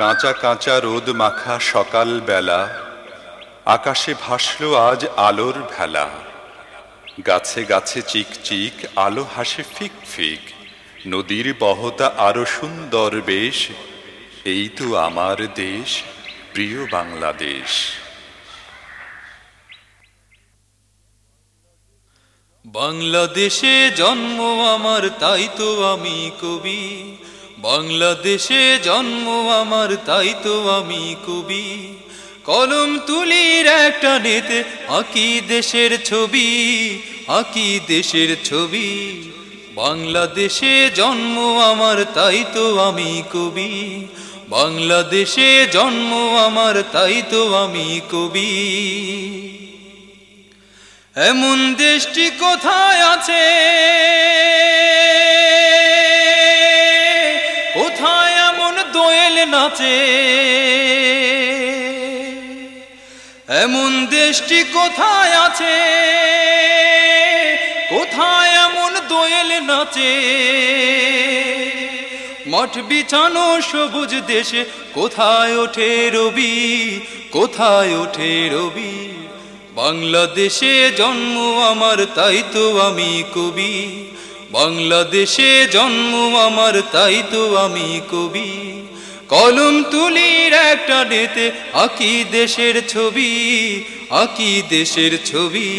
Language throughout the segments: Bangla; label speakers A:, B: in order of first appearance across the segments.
A: কাঁচা কাঁচা রোদ মাখা সকাল বেলা, আকাশে ভাসল আজ আলোর ভেলা। গাছে গাছে চিক চিক, আলো হাসে ফিক ফিক, নদীর বহতা আরও সুন্দর বেশ, এই তো আমার দেশ, প্রিয় বাংলাদেশ।
B: বাংলাদেশে জন্ম আমার, তাই তো আমি কবি। বাংলাদেশে জন্ম আমার, তাই তো আমি কবি। কলম তুলির একটা নেতে আঁকি দেশের ছবি, আঁকি দেশের ছবি। বাংলাদেশে জন্ম আমার, তাই তো আমি কবি। বাংলাদেশে জন্ম আমার, তাই তো আমি কবি। এমন দেশটি কোথায় আছে? নাচে। এমন দেশটি কোথায় আছে? কোথায় এমন দোয়েল নাচে? মঠ বিছানো সবুজ দেশে কোথায় ওঠে রবি? কোথায় ওঠে রবি? বাংলাদেশে জন্ম আমার, তাই তো আমি কবি। বাংলাদেশে জন্ম আমার, তাই তো আমি কবি। কলম তুলির একটা নেতে, আকি দেশের ছবি, আকি দেশের ছবি।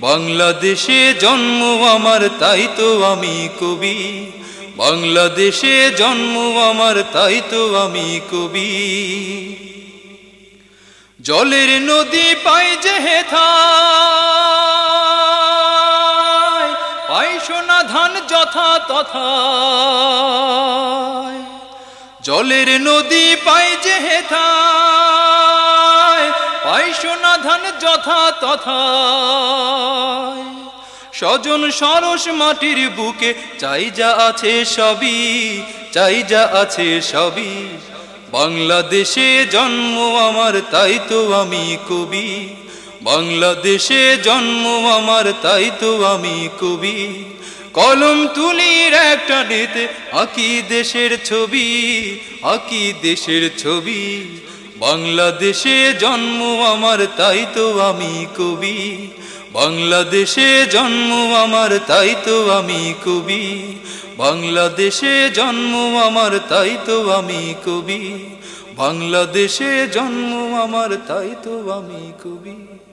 B: বাংলাদেশে জন্ম আমার, তাই তো আমি কবি। বাংলাদেশে জন্ম আমার, তাই তো আমি কবি। জলের নদী পাই যে হেথা পাই সোনা ধান যথা তথা। জলের নদী পাই যে হেথা পাই যথা তথা স্বজন সরস মাটির বুকে, চাই যা আছে সবই, চাই যা আছে সবই। বাংলাদেশে জন্ম আমার, তাই তো আমি কবি। বাংলাদেশে জন্ম আমার, তাই তো আমি কবি। কলম তুলির একটা নেতে, আকি দেশের ছবি, আকি দেশের ছবি। বাংলাদেশে জন্ম আমার, তাই তো আমি কবি। বাংলাদেশে জন্ম আমার, তাই তো আমি কবি। বাংলাদেশে জন্ম আমার, তাই তো আমি কবি। বাংলাদেশে জন্ম আমার, তাই তো আমি কবি।